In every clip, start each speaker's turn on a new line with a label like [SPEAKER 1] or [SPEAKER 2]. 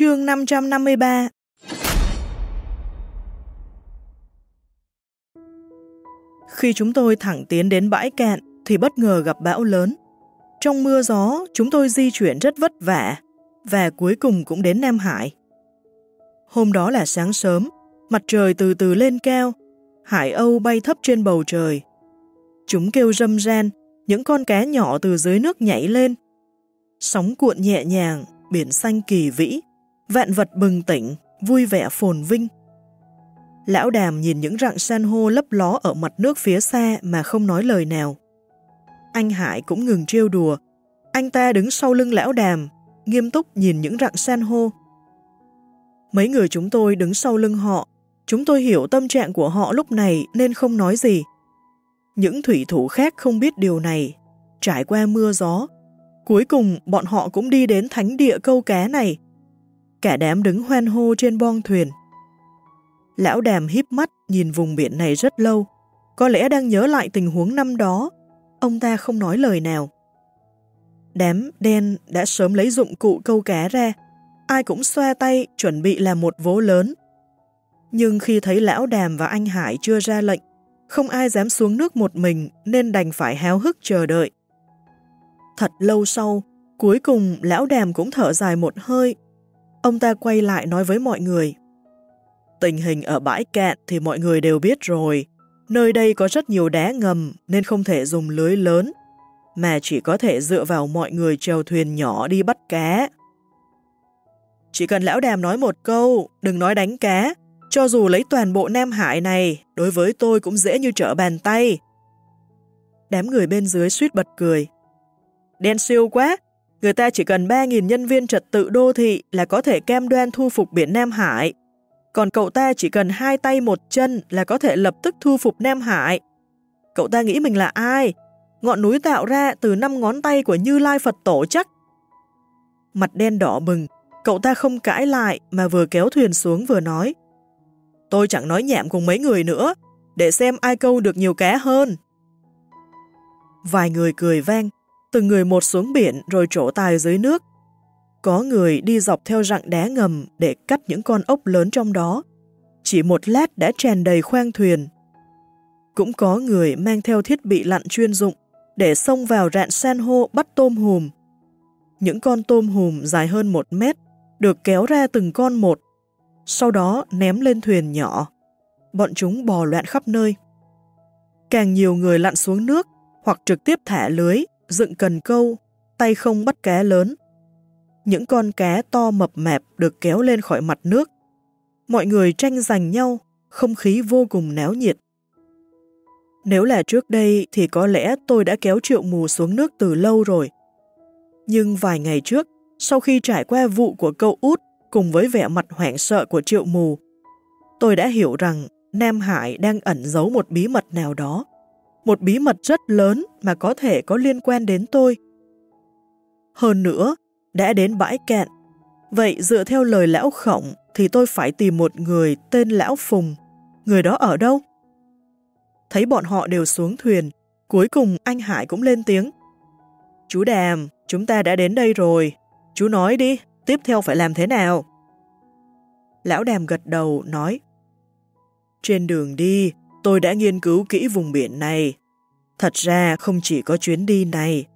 [SPEAKER 1] Chương 553 Khi chúng tôi thẳng tiến đến bãi cạn thì bất ngờ gặp bão lớn. Trong mưa gió, chúng tôi di chuyển rất vất vả và cuối cùng cũng đến Nam Hải. Hôm đó là sáng sớm, mặt trời từ từ lên cao, hải âu bay thấp trên bầu trời. Chúng kêu râm ran, những con cá nhỏ từ dưới nước nhảy lên. Sóng cuộn nhẹ nhàng, biển xanh kỳ vĩ, vạn vật bừng tỉnh, vui vẻ phồn vinh. Lão đàm nhìn những rặng san hô lấp ló ở mặt nước phía xa mà không nói lời nào. Anh Hải cũng ngừng trêu đùa. Anh ta đứng sau lưng lão đàm, nghiêm túc nhìn những rặng san hô. Mấy người chúng tôi đứng sau lưng họ, chúng tôi hiểu tâm trạng của họ lúc này nên không nói gì. Những thủy thủ khác không biết điều này, trải qua mưa gió. Cuối cùng bọn họ cũng đi đến thánh địa câu cá này. Cả đám đứng hoan hô trên bong thuyền. Lão đàm híp mắt nhìn vùng biển này rất lâu, có lẽ đang nhớ lại tình huống năm đó. Ông ta không nói lời nào. Đám đen đã sớm lấy dụng cụ câu cá ra, ai cũng xoa tay chuẩn bị làm một vố lớn. Nhưng khi thấy lão đàm và anh Hải chưa ra lệnh, không ai dám xuống nước một mình nên đành phải háo hức chờ đợi. Thật lâu sau, cuối cùng lão đàm cũng thở dài một hơi. Ông ta quay lại nói với mọi người. Tình hình ở bãi cạn thì mọi người đều biết rồi. Nơi đây có rất nhiều đá ngầm nên không thể dùng lưới lớn, mà chỉ có thể dựa vào mọi người trèo thuyền nhỏ đi bắt cá. Chỉ cần lão đàm nói một câu, đừng nói đánh cá, cho dù lấy toàn bộ Nam Hải này, đối với tôi cũng dễ như trở bàn tay. Đám người bên dưới suýt bật cười. Đen siêu quá, người ta chỉ cần 3.000 nhân viên trật tự đô thị là có thể cam đoan thu phục biển Nam Hải. Còn cậu ta chỉ cần hai tay một chân là có thể lập tức thu phục Nam Hải. Cậu ta nghĩ mình là ai? Ngọn núi tạo ra từ năm ngón tay của Như Lai Phật Tổ chắc. Mặt đen đỏ bừng, cậu ta không cãi lại mà vừa kéo thuyền xuống vừa nói. Tôi chẳng nói nhảm cùng mấy người nữa, để xem ai câu được nhiều cá hơn. Vài người cười vang, từng người một xuống biển rồi trổ tài dưới nước. Có người đi dọc theo rặng đá ngầm để cắt những con ốc lớn trong đó. Chỉ một lát đã tràn đầy khoang thuyền. Cũng có người mang theo thiết bị lặn chuyên dụng để xông vào rạn san hô bắt tôm hùm. Những con tôm hùm dài hơn một mét được kéo ra từng con một, sau đó ném lên thuyền nhỏ. Bọn chúng bò loạn khắp nơi. Càng nhiều người lặn xuống nước hoặc trực tiếp thả lưới, dựng cần câu, tay không bắt cá lớn. Những con cá to mập mạp được kéo lên khỏi mặt nước. Mọi người tranh giành nhau, không khí vô cùng náo nhiệt. Nếu là trước đây thì có lẽ tôi đã kéo triệu mù xuống nước từ lâu rồi. Nhưng vài ngày trước, sau khi trải qua vụ của cậu út cùng với vẻ mặt hoảng sợ của triệu mù, tôi đã hiểu rằng Nam Hải đang ẩn giấu một bí mật nào đó. Một bí mật rất lớn mà có thể có liên quan đến tôi. Hơn nữa, đã đến bãi cạn. Vậy dựa theo lời lão khổng thì tôi phải tìm một người tên lão Phùng. Người đó ở đâu? Thấy bọn họ đều xuống thuyền, cuối cùng anh Hải cũng lên tiếng. Chú Đàm, chúng ta đã đến đây rồi. Chú nói đi, tiếp theo phải làm thế nào? Lão Đàm gật đầu, nói. Trên đường đi, tôi đã nghiên cứu kỹ vùng biển này. Thật ra không chỉ có chuyến đi này.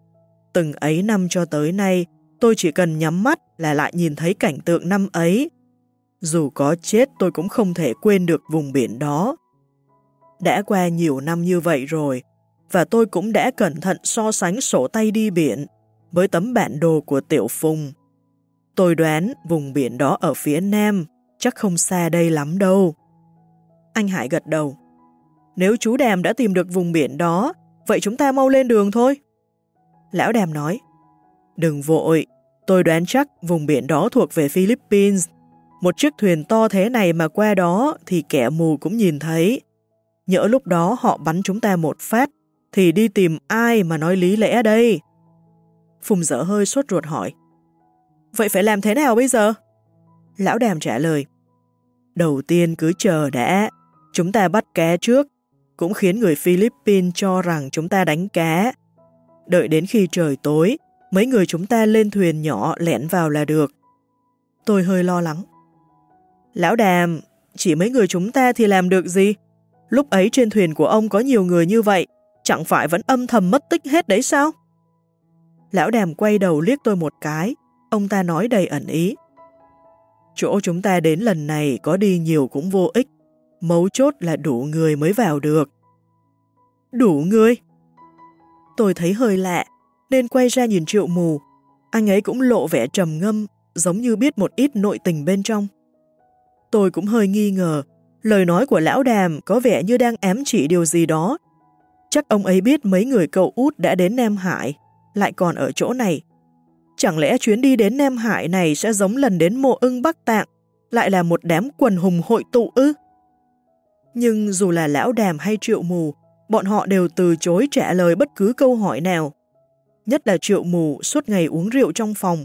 [SPEAKER 1] Từng ấy năm cho tới nay, tôi chỉ cần nhắm mắt là lại nhìn thấy cảnh tượng năm ấy. Dù có chết tôi cũng không thể quên được vùng biển đó. Đã qua nhiều năm như vậy rồi, và tôi cũng đã cẩn thận so sánh sổ tay đi biển với tấm bản đồ của Tiểu Phùng. Tôi đoán vùng biển đó ở phía nam, chắc không xa đây lắm đâu. Anh Hải gật đầu. Nếu chú Đàm đã tìm được vùng biển đó, vậy chúng ta mau lên đường thôi. Lão Đàm nói, đừng vội, tôi đoán chắc vùng biển đó thuộc về Philippines. Một chiếc thuyền to thế này mà qua đó thì kẻ mù cũng nhìn thấy. Nhỡ lúc đó họ bắn chúng ta một phát, thì đi tìm ai mà nói lý lẽ đây? Phùng dở hơi sốt ruột hỏi. Vậy phải làm thế nào bây giờ? Lão đàm trả lời. Đầu tiên cứ chờ đã, chúng ta bắt cá trước, cũng khiến người Philippines cho rằng chúng ta đánh cá. Đợi đến khi trời tối, mấy người chúng ta lên thuyền nhỏ lẻn vào là được. Tôi hơi lo lắng. Lão đàm, chỉ mấy người chúng ta thì làm được gì? Lúc ấy trên thuyền của ông có nhiều người như vậy, chẳng phải vẫn âm thầm mất tích hết đấy sao? Lão đàm quay đầu liếc tôi một cái, ông ta nói đầy ẩn ý. Chỗ chúng ta đến lần này có đi nhiều cũng vô ích, mấu chốt là đủ người mới vào được. Đủ người? Tôi thấy hơi lạ, nên quay ra nhìn triệu mù. Anh ấy cũng lộ vẻ trầm ngâm, giống như biết một ít nội tình bên trong. Tôi cũng hơi nghi ngờ, lời nói của lão đàm có vẻ như đang ám chỉ điều gì đó. Chắc ông ấy biết mấy người cậu út đã đến Nam Hải, lại còn ở chỗ này. Chẳng lẽ chuyến đi đến Nam Hải này sẽ giống lần đến mộ ưng Bắc Tạng, lại là một đám quần hùng hội tụ ư? Nhưng dù là lão đàm hay triệu mù, bọn họ đều từ chối trả lời bất cứ câu hỏi nào. Nhất là triệu mù suốt ngày uống rượu trong phòng.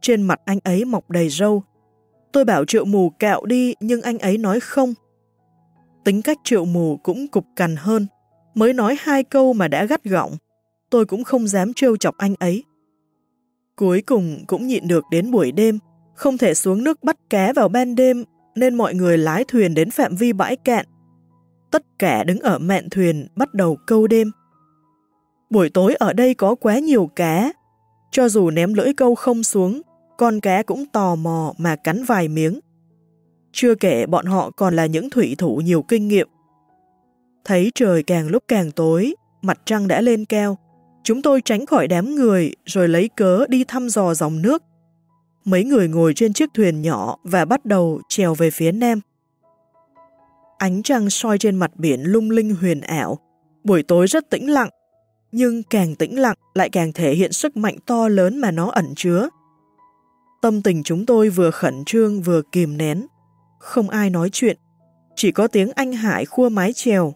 [SPEAKER 1] Trên mặt anh ấy mọc đầy râu. Tôi bảo triệu mù cạo đi nhưng anh ấy nói không. Tính cách triệu mù cũng cục cằn hơn. Mới nói hai câu mà đã gắt gỏng. Tôi cũng không dám trêu chọc anh ấy. Cuối cùng cũng nhịn được đến buổi đêm, không thể xuống nước bắt cá vào ban đêm nên mọi người lái thuyền đến phạm vi bãi cạn. Tất cả đứng ở mạn thuyền bắt đầu câu đêm. Buổi tối ở đây có quá nhiều cá, cho dù ném lưỡi câu không xuống, con cá cũng tò mò mà cắn vài miếng. Chưa kể bọn họ còn là những thủy thủ nhiều kinh nghiệm. Thấy trời càng lúc càng tối, mặt trăng đã lên cao, chúng tôi tránh khỏi đám người rồi lấy cớ đi thăm dò dòng nước. Mấy người ngồi trên chiếc thuyền nhỏ và bắt đầu trèo về phía nam. Ánh trăng soi trên mặt biển lung linh huyền ảo, buổi tối rất tĩnh lặng, nhưng càng tĩnh lặng lại càng thể hiện sức mạnh to lớn mà nó ẩn chứa. Tâm tình chúng tôi vừa khẩn trương vừa kìm nén, không ai nói chuyện, chỉ có tiếng anh Hải khua mái chèo.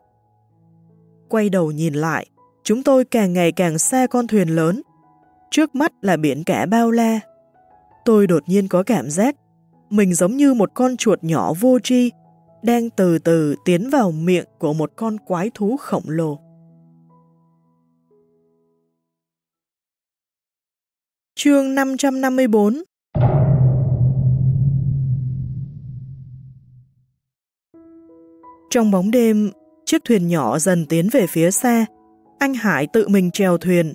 [SPEAKER 1] Quay đầu nhìn lại, chúng tôi càng ngày càng xa con thuyền lớn. Trước mắt là biển cả bao la. Tôi đột nhiên có cảm giác mình giống như một con chuột nhỏ vô tri đang từ từ tiến vào miệng của một con quái thú khổng lồ. Chương 554 Trong bóng đêm, chiếc thuyền nhỏ dần tiến về phía xa. Anh Hải tự mình chèo thuyền.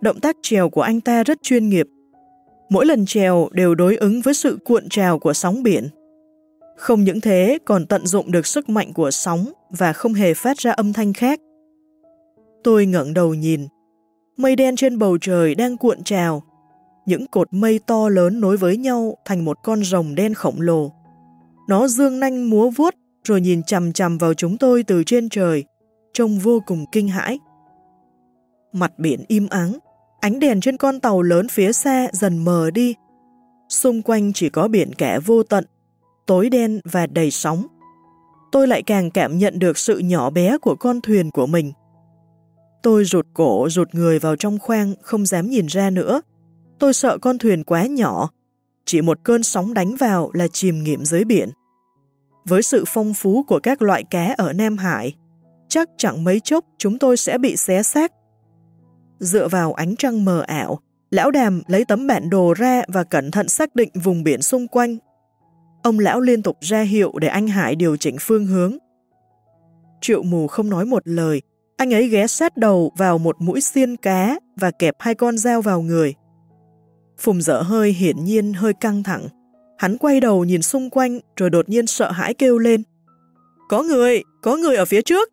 [SPEAKER 1] Động tác chèo của anh ta rất chuyên nghiệp. Mỗi lần trèo đều đối ứng với sự cuộn trào của sóng biển. Không những thế còn tận dụng được sức mạnh của sóng và không hề phát ra âm thanh khác. Tôi ngẩng đầu nhìn. Mây đen trên bầu trời đang cuộn trào. Những cột mây to lớn nối với nhau thành một con rồng đen khổng lồ. Nó dương nanh múa vuốt rồi nhìn chằm chằm vào chúng tôi từ trên trời, trông vô cùng kinh hãi. Mặt biển im ắng, ánh đèn trên con tàu lớn phía xa dần mờ đi. Xung quanh chỉ có biển kẻ vô tận, tối đen và đầy sóng. Tôi lại càng cảm nhận được sự nhỏ bé của con thuyền của mình. Tôi rụt cổ, rụt người vào trong khoang, không dám nhìn ra nữa. Tôi sợ con thuyền quá nhỏ, chỉ một cơn sóng đánh vào là chìm nghiệm dưới biển. Với sự phong phú của các loại cá ở Nam Hải, chắc chẳng mấy chốc chúng tôi sẽ bị xé xác. Dựa vào ánh trăng mờ ảo, lão đàm lấy tấm bản đồ ra và cẩn thận xác định vùng biển xung quanh. Ông lão liên tục ra hiệu để anh Hải điều chỉnh phương hướng. Triệu mù không nói một lời, anh ấy ghé sát đầu vào một mũi xiên cá và kẹp hai con dao vào người. Phùng dở hơi hiển nhiên hơi căng thẳng. Hắn quay đầu nhìn xung quanh rồi đột nhiên sợ hãi kêu lên. Có người, có người ở phía trước.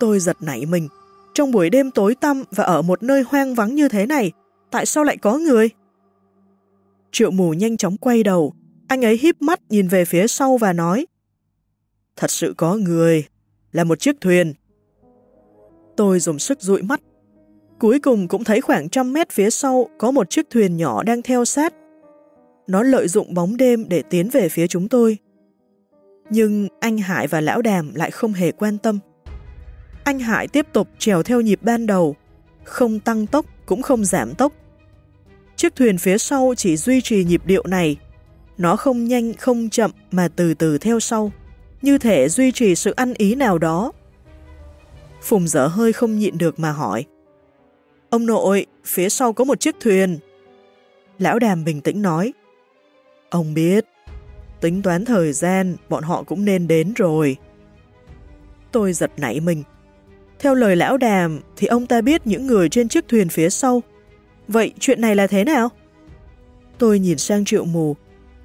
[SPEAKER 1] Tôi giật nảy mình. Trong buổi đêm tối tăm và ở một nơi hoang vắng như thế này, tại sao lại có người? Triệu mù nhanh chóng quay đầu, anh ấy híp mắt nhìn về phía sau và nói Thật sự có người, là một chiếc thuyền. Tôi dùng sức dụi mắt. Cuối cùng cũng thấy khoảng trăm mét phía sau có một chiếc thuyền nhỏ đang theo sát nó lợi dụng bóng đêm để tiến về phía chúng tôi. Nhưng anh Hải và Lão Đàm lại không hề quan tâm. Anh Hải tiếp tục trèo theo nhịp ban đầu, không tăng tốc cũng không giảm tốc. Chiếc thuyền phía sau chỉ duy trì nhịp điệu này. Nó không nhanh không chậm mà từ từ theo sau, như thể duy trì sự ăn ý nào đó. Phùng dở hơi không nhịn được mà hỏi. Ông nội, phía sau có một chiếc thuyền. Lão đàm bình tĩnh nói. Ông biết, tính toán thời gian, bọn họ cũng nên đến rồi. Tôi giật nảy mình. Theo lời lão đàm thì ông ta biết những người trên chiếc thuyền phía sau. Vậy chuyện này là thế nào? Tôi nhìn sang triệu mù.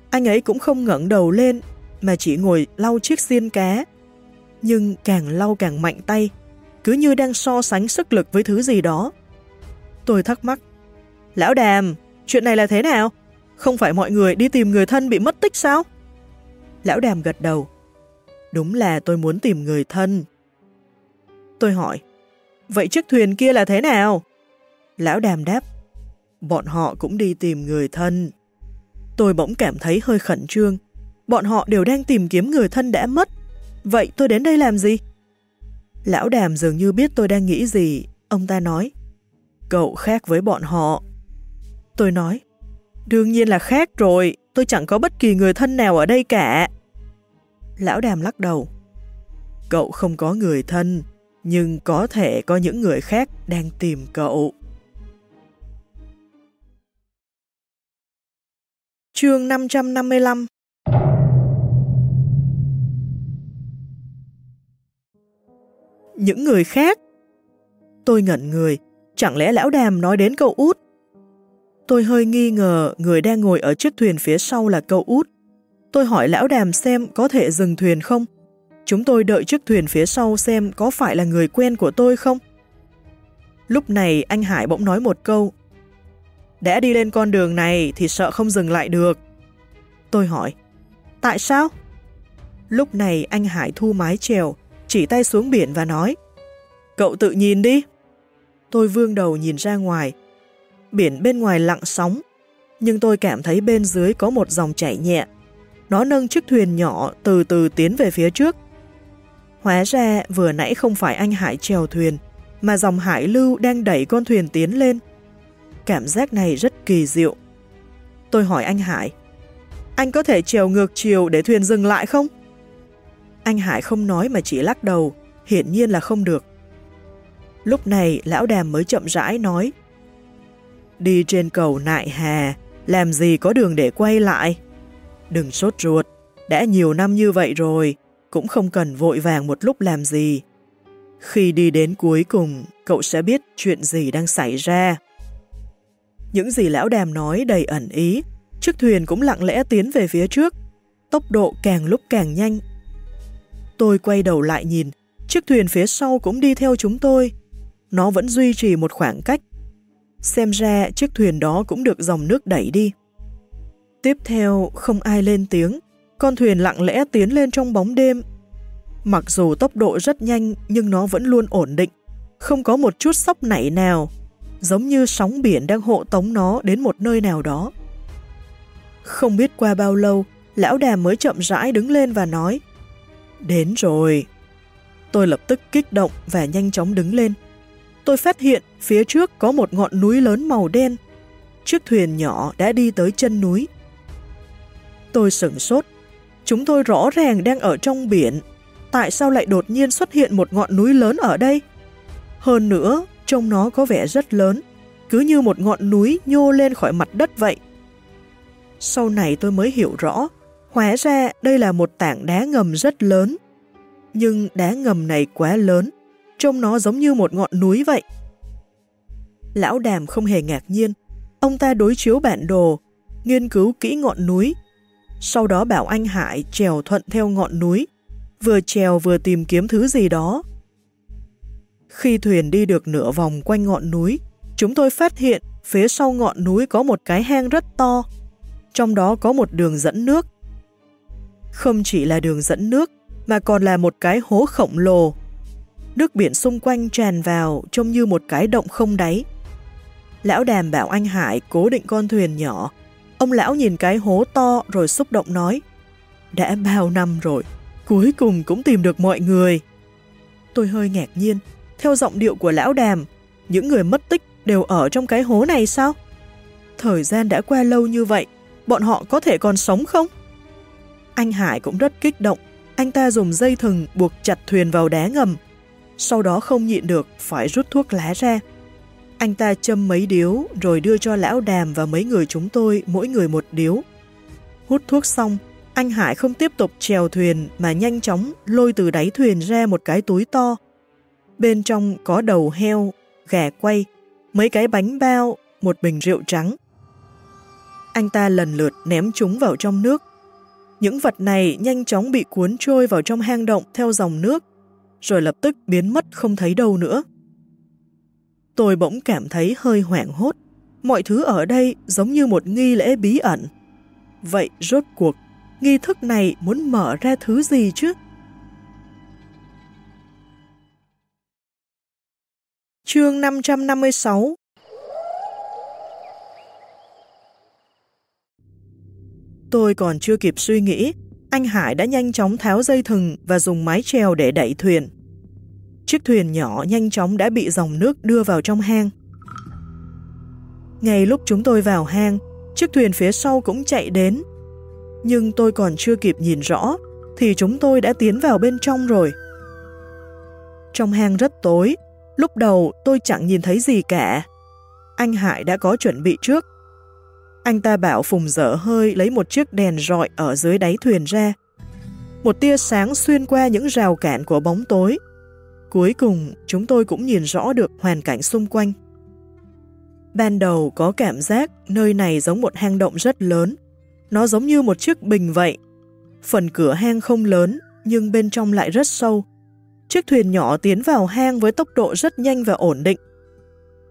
[SPEAKER 1] Anh ấy cũng không ngẩng đầu lên mà chỉ ngồi lau chiếc xiên cá. Nhưng càng lau càng mạnh tay, cứ như đang so sánh sức lực với thứ gì đó. Tôi thắc mắc. Lão đàm, chuyện này là thế nào? Không phải mọi người đi tìm người thân bị mất tích sao? Lão đàm gật đầu. Đúng là tôi muốn tìm người thân. Tôi hỏi, vậy chiếc thuyền kia là thế nào? Lão đàm đáp, bọn họ cũng đi tìm người thân. Tôi bỗng cảm thấy hơi khẩn trương. Bọn họ đều đang tìm kiếm người thân đã mất. Vậy tôi đến đây làm gì? Lão đàm dường như biết tôi đang nghĩ gì. Ông ta nói, cậu khác với bọn họ. Tôi nói, đương nhiên là khác rồi, tôi chẳng có bất kỳ người thân nào ở đây cả. Lão đàm lắc đầu. Cậu không có người thân, nhưng có thể có những người khác đang tìm cậu. Chương 555 Những người khác Tôi ngẩn người, chẳng lẽ lão đàm nói đến cậu út? Tôi hơi nghi ngờ người đang ngồi ở chiếc thuyền phía sau là cậu út. Tôi hỏi lão đàm xem có thể dừng thuyền không? Chúng tôi đợi chiếc thuyền phía sau xem có phải là người quen của tôi không? Lúc này anh Hải bỗng nói một câu. Đã đi lên con đường này thì sợ không dừng lại được. Tôi hỏi, tại sao? Lúc này anh Hải thu mái chèo, chỉ tay xuống biển và nói, cậu tự nhìn đi. Tôi vương đầu nhìn ra ngoài. Biển bên ngoài lặng sóng, nhưng tôi cảm thấy bên dưới có một dòng chảy nhẹ. Nó nâng chiếc thuyền nhỏ từ từ tiến về phía trước. Hóa ra vừa nãy không phải anh Hải chèo thuyền, mà dòng hải lưu đang đẩy con thuyền tiến lên. Cảm giác này rất kỳ diệu. Tôi hỏi anh Hải, anh có thể chèo ngược chiều để thuyền dừng lại không? Anh Hải không nói mà chỉ lắc đầu, hiển nhiên là không được. Lúc này lão đàm mới chậm rãi nói Đi trên cầu nại hà, làm gì có đường để quay lại? Đừng sốt ruột, đã nhiều năm như vậy rồi, cũng không cần vội vàng một lúc làm gì. Khi đi đến cuối cùng, cậu sẽ biết chuyện gì đang xảy ra. Những gì lão đàm nói đầy ẩn ý, chiếc thuyền cũng lặng lẽ tiến về phía trước, tốc độ càng lúc càng nhanh. Tôi quay đầu lại nhìn, chiếc thuyền phía sau cũng đi theo chúng tôi. Nó vẫn duy trì một khoảng cách. Xem ra chiếc thuyền đó cũng được dòng nước đẩy đi. Tiếp theo, không ai lên tiếng, con thuyền lặng lẽ tiến lên trong bóng đêm. Mặc dù tốc độ rất nhanh nhưng nó vẫn luôn ổn định, không có một chút sóc nảy nào, giống như sóng biển đang hộ tống nó đến một nơi nào đó. Không biết qua bao lâu, lão đàm mới chậm rãi đứng lên và nói Đến rồi. Tôi lập tức kích động và nhanh chóng đứng lên. Tôi phát hiện phía trước có một ngọn núi lớn màu đen. Chiếc thuyền nhỏ đã đi tới chân núi. Tôi sửng sốt. Chúng tôi rõ ràng đang ở trong biển. Tại sao lại đột nhiên xuất hiện một ngọn núi lớn ở đây? Hơn nữa, trông nó có vẻ rất lớn, cứ như một ngọn núi nhô lên khỏi mặt đất vậy. Sau này tôi mới hiểu rõ, hóa ra đây là một tảng đá ngầm rất lớn. Nhưng đá ngầm này quá lớn, trông nó giống như một ngọn núi vậy. Lão đàm không hề ngạc nhiên, ông ta đối chiếu bản đồ, nghiên cứu kỹ ngọn núi, sau đó bảo anh Hải trèo thuận theo ngọn núi, vừa trèo vừa tìm kiếm thứ gì đó. Khi thuyền đi được nửa vòng quanh ngọn núi, chúng tôi phát hiện phía sau ngọn núi có một cái hang rất to, trong đó có một đường dẫn nước. Không chỉ là đường dẫn nước, mà còn là một cái hố khổng lồ. Nước biển xung quanh tràn vào trông như một cái động không đáy. Lão đàm bảo anh Hải cố định con thuyền nhỏ. Ông lão nhìn cái hố to rồi xúc động nói Đã bao năm rồi, cuối cùng cũng tìm được mọi người. Tôi hơi ngạc nhiên, theo giọng điệu của lão đàm, những người mất tích đều ở trong cái hố này sao? Thời gian đã qua lâu như vậy, bọn họ có thể còn sống không? Anh Hải cũng rất kích động, anh ta dùng dây thừng buộc chặt thuyền vào đá ngầm, sau đó không nhịn được phải rút thuốc lá ra. Anh ta châm mấy điếu rồi đưa cho lão đàm và mấy người chúng tôi mỗi người một điếu. Hút thuốc xong, anh Hải không tiếp tục chèo thuyền mà nhanh chóng lôi từ đáy thuyền ra một cái túi to. Bên trong có đầu heo, gà quay, mấy cái bánh bao, một bình rượu trắng. Anh ta lần lượt ném chúng vào trong nước. Những vật này nhanh chóng bị cuốn trôi vào trong hang động theo dòng nước, rồi lập tức biến mất không thấy đâu nữa. Tôi bỗng cảm thấy hơi hoảng hốt. Mọi thứ ở đây giống như một nghi lễ bí ẩn. Vậy rốt cuộc, nghi thức này muốn mở ra thứ gì chứ? Chương 556 Tôi còn chưa kịp suy nghĩ, anh Hải đã nhanh chóng tháo dây thừng và dùng mái treo để đẩy thuyền. Chiếc thuyền nhỏ nhanh chóng đã bị dòng nước đưa vào trong hang. Ngay lúc chúng tôi vào hang, chiếc thuyền phía sau cũng chạy đến. Nhưng tôi còn chưa kịp nhìn rõ, thì chúng tôi đã tiến vào bên trong rồi. Trong hang rất tối, lúc đầu tôi chẳng nhìn thấy gì cả. Anh Hải đã có chuẩn bị trước. Anh ta bảo Phùng dở hơi lấy một chiếc đèn rọi ở dưới đáy thuyền ra. Một tia sáng xuyên qua những rào cản của bóng tối. Cuối cùng, chúng tôi cũng nhìn rõ được hoàn cảnh xung quanh. Ban đầu có cảm giác nơi này giống một hang động rất lớn. Nó giống như một chiếc bình vậy. Phần cửa hang không lớn, nhưng bên trong lại rất sâu. Chiếc thuyền nhỏ tiến vào hang với tốc độ rất nhanh và ổn định.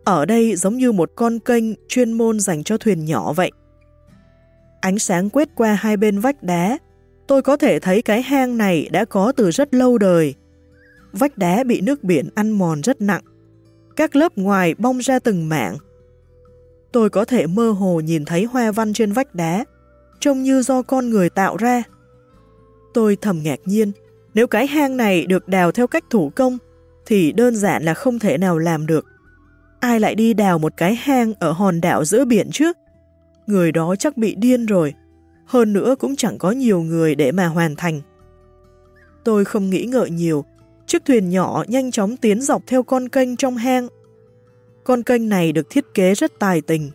[SPEAKER 1] Ở đây giống như một con kênh chuyên môn dành cho thuyền nhỏ vậy. Ánh sáng quét qua hai bên vách đá, tôi có thể thấy cái hang này đã có từ rất lâu đời. Vách đá bị nước biển ăn mòn rất nặng. Các lớp ngoài bong ra từng mảng. Tôi có thể mơ hồ nhìn thấy hoa văn trên vách đá, trông như do con người tạo ra. Tôi thầm ngạc nhiên, nếu cái hang này được đào theo cách thủ công, thì đơn giản là không thể nào làm được. Ai lại đi đào một cái hang ở hòn đảo giữa biển trước? Người đó chắc bị điên rồi. Hơn nữa cũng chẳng có nhiều người để mà hoàn thành. Tôi không nghĩ ngợi nhiều. Chiếc thuyền nhỏ nhanh chóng tiến dọc theo con kênh trong hang. Con kênh này được thiết kế rất tài tình.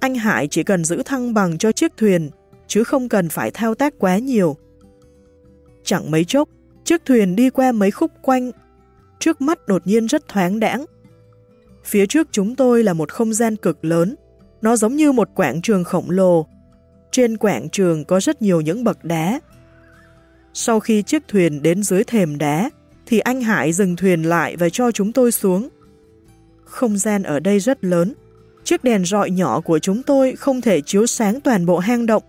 [SPEAKER 1] Anh Hải chỉ cần giữ thăng bằng cho chiếc thuyền, chứ không cần phải thao tác quá nhiều. Chẳng mấy chốc, chiếc thuyền đi qua mấy khúc quanh. Trước mắt đột nhiên rất thoáng đãng, Phía trước chúng tôi là một không gian cực lớn, nó giống như một quảng trường khổng lồ. Trên quảng trường có rất nhiều những bậc đá. Sau khi chiếc thuyền đến dưới thềm đá, thì anh Hải dừng thuyền lại và cho chúng tôi xuống. Không gian ở đây rất lớn, chiếc đèn rọi nhỏ của chúng tôi không thể chiếu sáng toàn bộ hang động.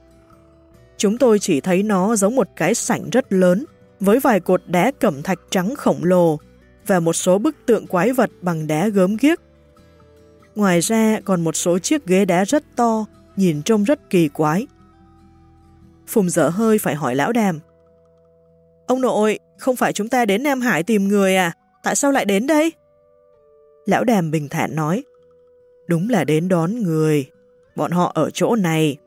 [SPEAKER 1] Chúng tôi chỉ thấy nó giống một cái sảnh rất lớn, với vài cột đá cẩm thạch trắng khổng lồ và một số bức tượng quái vật bằng đá gớm ghiếc. Ngoài ra còn một số chiếc ghế đá rất to, nhìn trông rất kỳ quái. Phùng dở hơi phải hỏi lão đàm. Ông nội, không phải chúng ta đến Nam Hải tìm người à? Tại sao lại đến đây? Lão đàm bình thản nói. Đúng là đến đón người. Bọn họ ở chỗ này.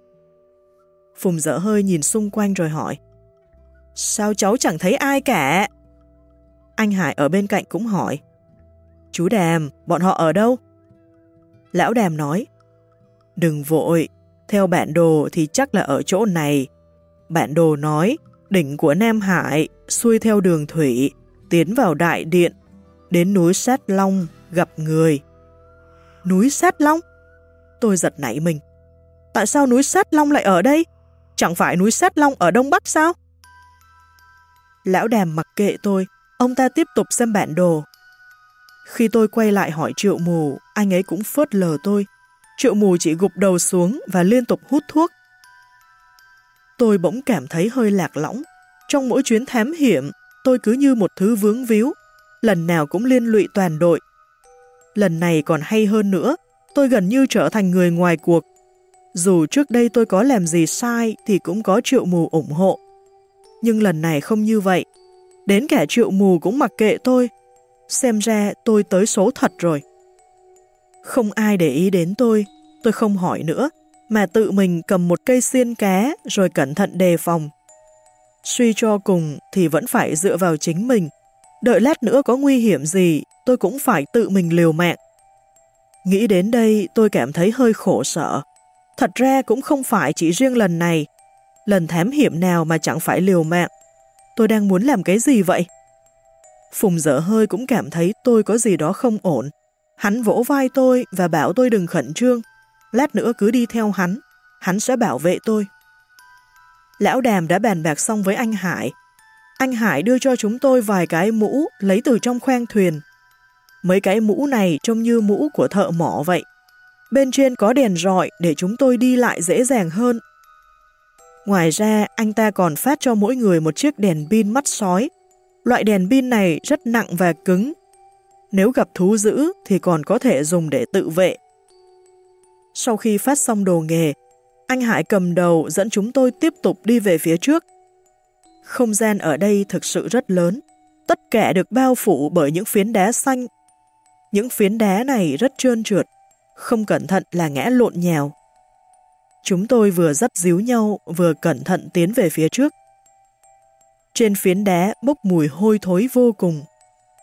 [SPEAKER 1] Phùng dở hơi nhìn xung quanh rồi hỏi. Sao cháu chẳng thấy ai cả? Anh Hải ở bên cạnh cũng hỏi. Chú Đàm, bọn họ ở đâu? Lão Đàm nói, Đừng vội, theo bản đồ thì chắc là ở chỗ này. Bản đồ nói, đỉnh của Nam Hải xuôi theo đường thủy, tiến vào đại điện, đến núi Sát Long gặp người. Núi Sát Long? Tôi giật nảy mình. Tại sao núi Sát Long lại ở đây? Chẳng phải núi Sát Long ở Đông Bắc sao? Lão đàm mặc kệ tôi, ông ta tiếp tục xem bản đồ. Khi tôi quay lại hỏi triệu mù, anh ấy cũng phớt lờ tôi. Triệu mù chỉ gục đầu xuống và liên tục hút thuốc. Tôi bỗng cảm thấy hơi lạc lõng. Trong mỗi chuyến thám hiểm, tôi cứ như một thứ vướng víu, lần nào cũng liên lụy toàn đội. Lần này còn hay hơn nữa, tôi gần như trở thành người ngoài cuộc. Dù trước đây tôi có làm gì sai thì cũng có triệu mù ủng hộ. Nhưng lần này không như vậy. Đến cả triệu mù cũng mặc kệ tôi, xem ra tôi tới số thật rồi. Không ai để ý đến tôi, tôi không hỏi nữa, mà tự mình cầm một cây xiên cá rồi cẩn thận đề phòng. Suy cho cùng thì vẫn phải dựa vào chính mình, đợi lát nữa có nguy hiểm gì tôi cũng phải tự mình liều mạng. Nghĩ đến đây tôi cảm thấy hơi khổ sở. Thật ra cũng không phải chỉ riêng lần này. lần thám hiểm nào mà chẳng phải liều mạng. Tôi đang muốn làm cái gì vậy? Phùng dở hơi cũng cảm thấy tôi có gì đó không ổn. Hắn vỗ vai tôi và bảo tôi đừng khẩn trương. Lát nữa cứ đi theo hắn, hắn sẽ bảo vệ tôi. Lão đàm đã bàn bạc xong với anh Hải. Anh Hải đưa cho chúng tôi vài cái mũ lấy từ trong khoang thuyền. Mấy cái mũ này trông như mũ của thợ mỏ vậy. Bên trên có đèn rọi để chúng tôi đi lại dễ dàng hơn. Ngoài ra, anh ta còn phát cho mỗi người một chiếc đèn pin mắt sói. Loại đèn pin này rất nặng và cứng. Nếu gặp thú dữ thì còn có thể dùng để tự vệ. Sau khi phát xong đồ nghề, anh Hải cầm đầu dẫn chúng tôi tiếp tục đi về phía trước. Không gian ở đây thực sự rất lớn. Tất cả được bao phủ bởi những phiến đá xanh. Những phiến đá này rất trơn trượt, không cẩn thận là ngã lộn nhào. Chúng tôi vừa dắt díu nhau, vừa cẩn thận tiến về phía trước. Trên phiến đá bốc mùi hôi thối vô cùng.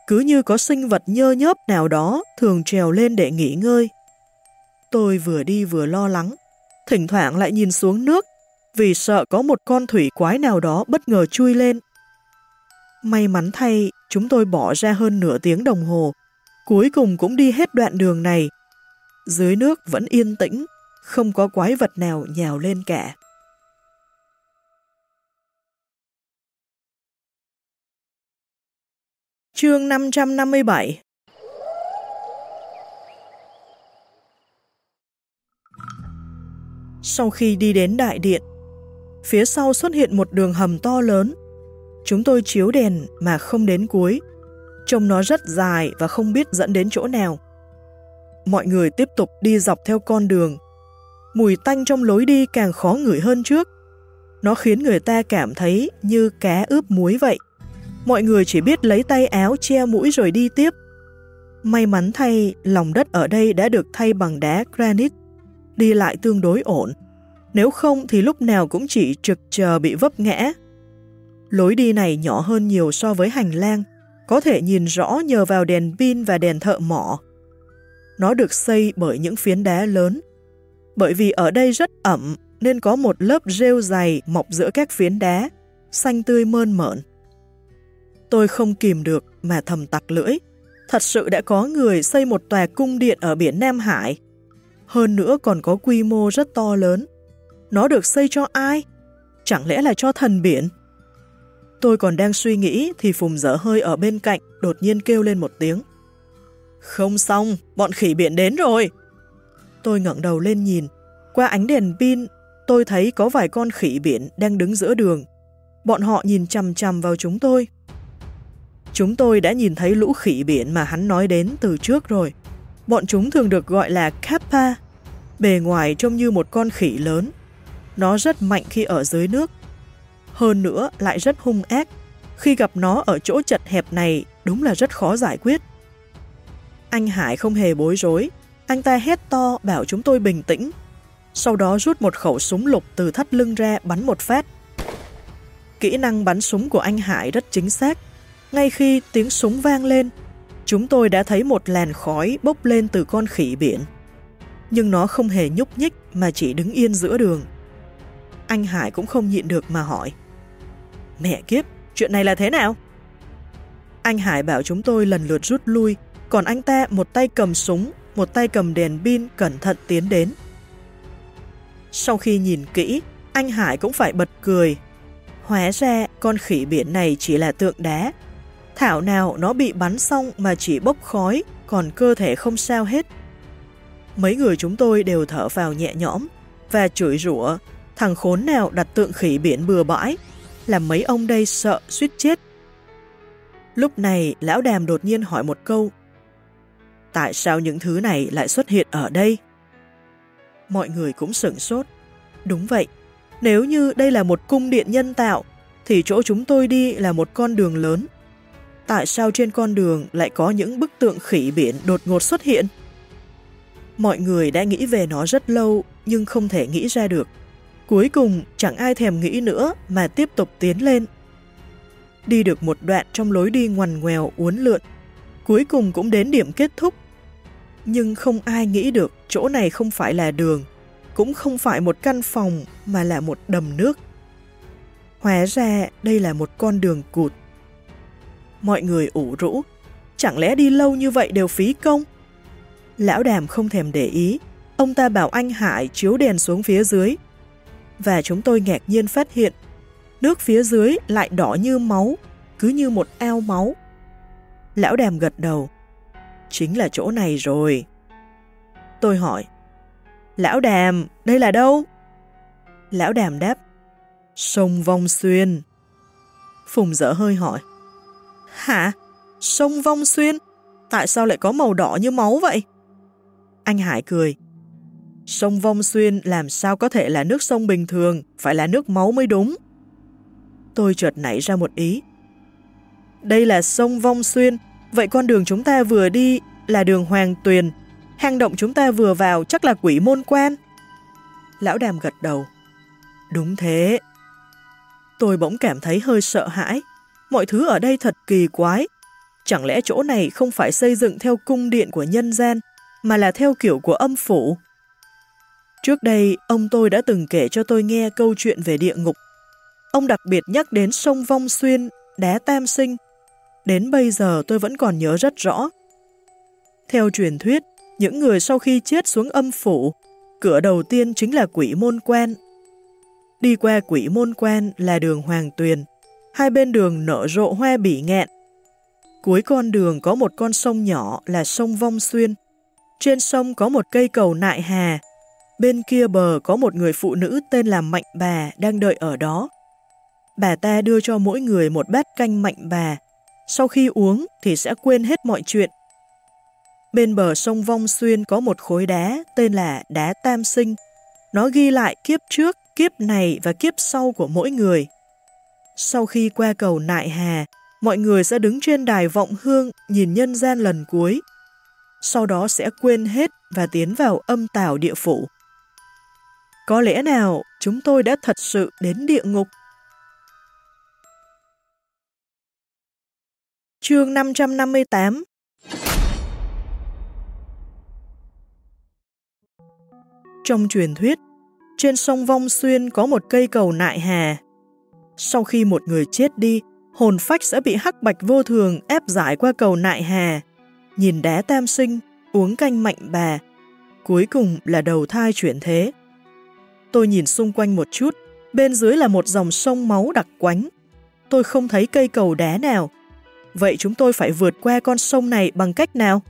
[SPEAKER 1] Cứ như có sinh vật nhơ nhớp nào đó thường trèo lên để nghỉ ngơi. Tôi vừa đi vừa lo lắng, thỉnh thoảng lại nhìn xuống nước vì sợ có một con thủy quái nào đó bất ngờ chui lên. May mắn thay, chúng tôi bỏ ra hơn nửa tiếng đồng hồ, cuối cùng cũng đi hết đoạn đường này. Dưới nước vẫn yên tĩnh, không có quái vật nào nhào lên cả. Chương 557 Sau khi đi đến đại điện, phía sau xuất hiện một đường hầm to lớn. Chúng tôi chiếu đèn mà không đến cuối. Trông nó rất dài và không biết dẫn đến chỗ nào. Mọi người tiếp tục đi dọc theo con đường. Mùi tanh trong lối đi càng khó ngửi hơn trước. Nó khiến người ta cảm thấy như cá ướp muối vậy. Mọi người chỉ biết lấy tay áo che mũi rồi đi tiếp. May mắn thay, lòng đất ở đây đã được thay bằng đá granite đi lại tương đối ổn. Nếu không thì lúc nào cũng chỉ trực chờ bị vấp ngã. Lối đi này nhỏ hơn nhiều so với hành lang, có thể nhìn rõ nhờ vào đèn pin và đèn thợ mỏ. Nó được xây bởi những phiến đá lớn. Bởi vì ở đây rất ẩm nên có một lớp rêu dày mọc giữa các phiến đá, xanh tươi mơn mởn. Tôi không kìm được mà thầm tặc lưỡi. Thật sự đã có người xây một tòa cung điện ở biển Nam Hải hơn nữa còn có quy mô rất to lớn. Nó được xây cho ai? Chẳng lẽ là cho thần biển? Tôi còn đang suy nghĩ thì Phùng dở hơi ở bên cạnh đột nhiên kêu lên một tiếng. Không xong, bọn khỉ biển đến rồi. Tôi ngẩng đầu lên nhìn, qua ánh đèn pin tôi thấy có vài con khỉ biển đang đứng giữa đường. Bọn họ nhìn chằm chằm vào chúng tôi. Chúng tôi đã nhìn thấy lũ khỉ biển mà hắn nói đến từ trước rồi. Bọn chúng thường được gọi là Kappa, bề ngoài trông như một con khỉ lớn. Nó rất mạnh khi ở dưới nước. Hơn nữa lại rất hung ác. Khi gặp nó ở chỗ chật hẹp này đúng là rất khó giải quyết. Anh Hải không hề bối rối. Anh ta hét to bảo chúng tôi bình tĩnh. Sau đó rút một khẩu súng lục từ thắt lưng ra bắn một phát. Kỹ năng bắn súng của anh Hải rất chính xác. Ngay khi tiếng súng vang lên, Chúng tôi đã thấy một làn khói bốc lên từ con khỉ biển. Nhưng nó không hề nhúc nhích mà chỉ đứng yên giữa đường. Anh Hải cũng không nhịn được mà hỏi. Mẹ kiếp, chuyện này là thế nào? Anh Hải bảo chúng tôi lần lượt rút lui, còn anh ta một tay cầm súng, một tay cầm đèn pin cẩn thận tiến đến. Sau khi nhìn kỹ, anh Hải cũng phải bật cười. Hóa ra con khỉ biển này chỉ là tượng đá, Thảo nào nó bị bắn xong mà chỉ bốc khói, còn cơ thể không sao hết. Mấy người chúng tôi đều thở vào nhẹ nhõm và chửi rủa thằng khốn nào đặt tượng khỉ biển bừa bãi, làm mấy ông đây sợ suýt chết. Lúc này, lão đàm đột nhiên hỏi một câu. Tại sao những thứ này lại xuất hiện ở đây? Mọi người cũng sửng sốt. Đúng vậy, nếu như đây là một cung điện nhân tạo, thì chỗ chúng tôi đi là một con đường lớn tại sao trên con đường lại có những bức tượng khỉ biển đột ngột xuất hiện? Mọi người đã nghĩ về nó rất lâu nhưng không thể nghĩ ra được. Cuối cùng chẳng ai thèm nghĩ nữa mà tiếp tục tiến lên. Đi được một đoạn trong lối đi ngoằn ngoèo uốn lượn, cuối cùng cũng đến điểm kết thúc. Nhưng không ai nghĩ được chỗ này không phải là đường, cũng không phải một căn phòng mà là một đầm nước. Hóa ra đây là một con đường cụt. Mọi người ủ rũ, chẳng lẽ đi lâu như vậy đều phí công? Lão đàm không thèm để ý, ông ta bảo anh Hải chiếu đèn xuống phía dưới. Và chúng tôi ngạc nhiên phát hiện, nước phía dưới lại đỏ như máu, cứ như một ao máu. Lão đàm gật đầu, chính là chỗ này rồi. Tôi hỏi, Lão đàm, đây là đâu? Lão đàm đáp, Sông Vong Xuyên. Phùng dở hơi hỏi, Hả? Sông Vong Xuyên? Tại sao lại có màu đỏ như máu vậy? Anh Hải cười. Sông Vong Xuyên làm sao có thể là nước sông bình thường, phải là nước máu mới đúng. Tôi chợt nảy ra một ý. Đây là sông Vong Xuyên, vậy con đường chúng ta vừa đi là đường Hoàng Tuyền, hang động chúng ta vừa vào chắc là quỷ môn quan. Lão đàm gật đầu. Đúng thế. Tôi bỗng cảm thấy hơi sợ hãi. Mọi thứ ở đây thật kỳ quái. Chẳng lẽ chỗ này không phải xây dựng theo cung điện của nhân gian, mà là theo kiểu của âm phủ? Trước đây, ông tôi đã từng kể cho tôi nghe câu chuyện về địa ngục. Ông đặc biệt nhắc đến sông Vong Xuyên, đá Tam Sinh. Đến bây giờ tôi vẫn còn nhớ rất rõ. Theo truyền thuyết, những người sau khi chết xuống âm phủ, cửa đầu tiên chính là quỷ môn quen. Đi qua quỷ môn quen là đường Hoàng Tuyền, hai bên đường nở rộ hoa bỉ nghẹn Cuối con đường có một con sông nhỏ là sông Vong Xuyên. Trên sông có một cây cầu nại hà. Bên kia bờ có một người phụ nữ tên là Mạnh Bà đang đợi ở đó. Bà ta đưa cho mỗi người một bát canh Mạnh Bà. Sau khi uống thì sẽ quên hết mọi chuyện. Bên bờ sông Vong Xuyên có một khối đá tên là đá Tam Sinh. Nó ghi lại kiếp trước, kiếp này và kiếp sau của mỗi người. Sau khi qua cầu Nại Hà, mọi người sẽ đứng trên đài vọng hương nhìn nhân gian lần cuối. Sau đó sẽ quên hết và tiến vào âm tảo địa phủ. Có lẽ nào chúng tôi đã thật sự đến địa ngục? Chương 558 Trong truyền thuyết, trên sông Vong Xuyên có một cây cầu nại hà. Sau khi một người chết đi, hồn phách sẽ bị hắc bạch vô thường ép giải qua cầu nại hà, nhìn đá tam sinh, uống canh mạnh bà, cuối cùng là đầu thai chuyển thế. Tôi nhìn xung quanh một chút, bên dưới là một dòng sông máu đặc quánh. Tôi không thấy cây cầu đá nào. Vậy chúng tôi phải vượt qua con sông này bằng cách nào?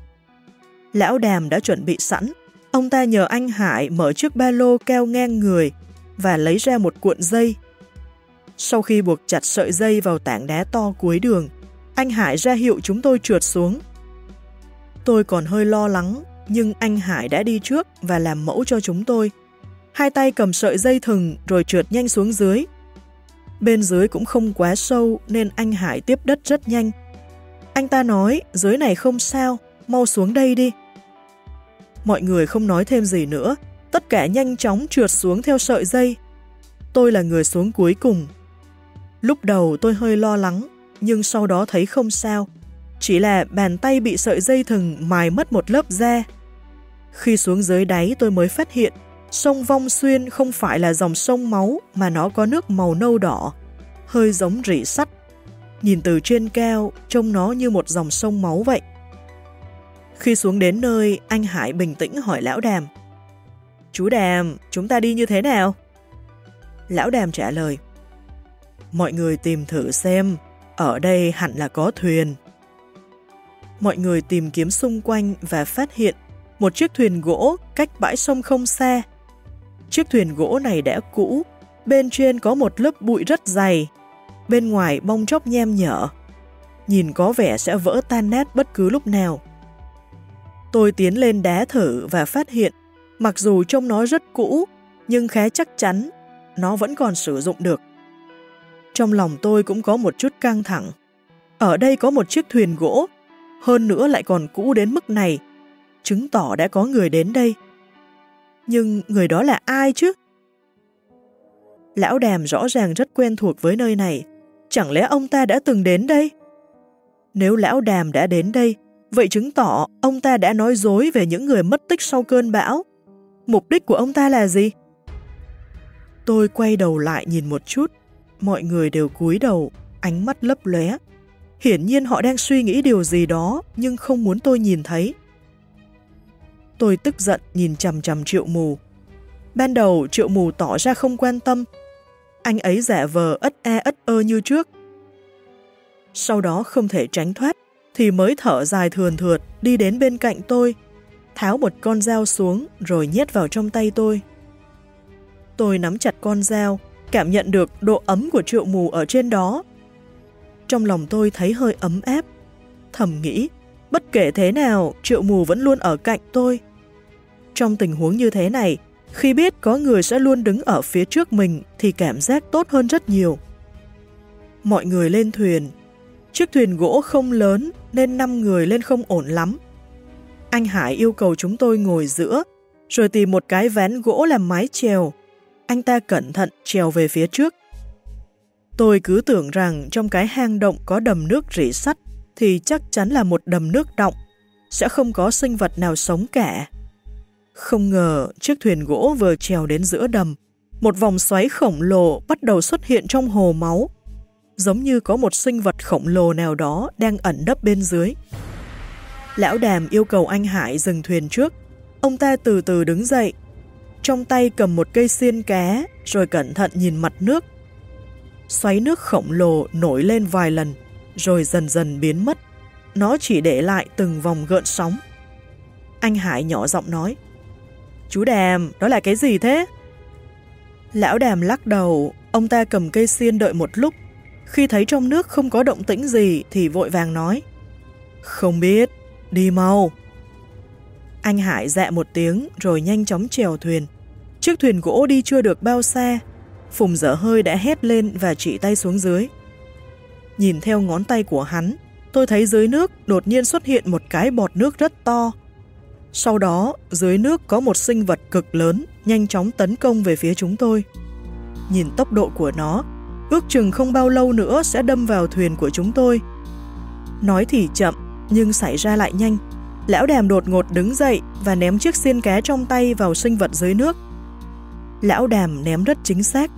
[SPEAKER 1] Lão Đàm đã chuẩn bị sẵn. Ông ta nhờ anh Hải mở chiếc ba lô keo ngang người và lấy ra một cuộn dây sau khi buộc chặt sợi dây vào tảng đá to cuối đường, anh Hải ra hiệu chúng tôi trượt xuống. Tôi còn hơi lo lắng, nhưng anh Hải đã đi trước và làm mẫu cho chúng tôi. Hai tay cầm sợi dây thừng rồi trượt nhanh xuống dưới. Bên dưới cũng không quá sâu nên anh Hải tiếp đất rất nhanh. Anh ta nói, dưới này không sao, mau xuống đây đi. Mọi người không nói thêm gì nữa, tất cả nhanh chóng trượt xuống theo sợi dây. Tôi là người xuống cuối cùng Lúc đầu tôi hơi lo lắng, nhưng sau đó thấy không sao. Chỉ là bàn tay bị sợi dây thừng mài mất một lớp da. Khi xuống dưới đáy tôi mới phát hiện sông Vong Xuyên không phải là dòng sông máu mà nó có nước màu nâu đỏ, hơi giống rỉ sắt. Nhìn từ trên cao, trông nó như một dòng sông máu vậy. Khi xuống đến nơi, anh Hải bình tĩnh hỏi Lão Đàm. Chú Đàm, chúng ta đi như thế nào? Lão Đàm trả lời mọi người tìm thử xem, ở đây hẳn là có thuyền. Mọi người tìm kiếm xung quanh và phát hiện một chiếc thuyền gỗ cách bãi sông không xa. Chiếc thuyền gỗ này đã cũ, bên trên có một lớp bụi rất dày, bên ngoài bong chóc nhem nhở. Nhìn có vẻ sẽ vỡ tan nát bất cứ lúc nào. Tôi tiến lên đá thử và phát hiện, mặc dù trông nó rất cũ, nhưng khá chắc chắn, nó vẫn còn sử dụng được. Trong lòng tôi cũng có một chút căng thẳng. Ở đây có một chiếc thuyền gỗ, hơn nữa lại còn cũ đến mức này, chứng tỏ đã có người đến đây. Nhưng người đó là ai chứ? Lão đàm rõ ràng rất quen thuộc với nơi này, chẳng lẽ ông ta đã từng đến đây? Nếu lão đàm đã đến đây, vậy chứng tỏ ông ta đã nói dối về những người mất tích sau cơn bão. Mục đích của ông ta là gì? Tôi quay đầu lại nhìn một chút, mọi người đều cúi đầu, ánh mắt lấp lóe. Hiển nhiên họ đang suy nghĩ điều gì đó nhưng không muốn tôi nhìn thấy. Tôi tức giận nhìn chầm chầm triệu mù. Ban đầu triệu mù tỏ ra không quan tâm. Anh ấy giả vờ ất e ất ơ như trước. Sau đó không thể tránh thoát, thì mới thở dài thườn thượt đi đến bên cạnh tôi, tháo một con dao xuống rồi nhét vào trong tay tôi. Tôi nắm chặt con dao, cảm nhận được độ ấm của triệu mù ở trên đó. Trong lòng tôi thấy hơi ấm áp, thầm nghĩ, bất kể thế nào, triệu mù vẫn luôn ở cạnh tôi. Trong tình huống như thế này, khi biết có người sẽ luôn đứng ở phía trước mình thì cảm giác tốt hơn rất nhiều. Mọi người lên thuyền. Chiếc thuyền gỗ không lớn nên 5 người lên không ổn lắm. Anh Hải yêu cầu chúng tôi ngồi giữa, rồi tìm một cái ván gỗ làm mái chèo. Anh ta cẩn thận trèo về phía trước. Tôi cứ tưởng rằng trong cái hang động có đầm nước rỉ sắt thì chắc chắn là một đầm nước động, sẽ không có sinh vật nào sống cả. Không ngờ chiếc thuyền gỗ vừa trèo đến giữa đầm, một vòng xoáy khổng lồ bắt đầu xuất hiện trong hồ máu, giống như có một sinh vật khổng lồ nào đó đang ẩn nấp bên dưới. Lão đàm yêu cầu anh Hải dừng thuyền trước, ông ta từ từ đứng dậy, trong tay cầm một cây xiên cá rồi cẩn thận nhìn mặt nước. Xoáy nước khổng lồ nổi lên vài lần rồi dần dần biến mất, nó chỉ để lại từng vòng gợn sóng. Anh Hải nhỏ giọng nói, Chú Đàm, đó là cái gì thế? Lão Đàm lắc đầu, ông ta cầm cây xiên đợi một lúc. Khi thấy trong nước không có động tĩnh gì thì vội vàng nói. Không biết, đi mau. Anh Hải dạ một tiếng rồi nhanh chóng chèo thuyền. Chiếc thuyền gỗ đi chưa được bao xa, Phùng dở hơi đã hét lên và chỉ tay xuống dưới. Nhìn theo ngón tay của hắn, tôi thấy dưới nước đột nhiên xuất hiện một cái bọt nước rất to, sau đó, dưới nước có một sinh vật cực lớn nhanh chóng tấn công về phía chúng tôi. Nhìn tốc độ của nó, ước chừng không bao lâu nữa sẽ đâm vào thuyền của chúng tôi. Nói thì chậm, nhưng xảy ra lại nhanh. Lão đàm đột ngột đứng dậy và ném chiếc xiên cá trong tay vào sinh vật dưới nước. Lão đàm ném rất chính xác.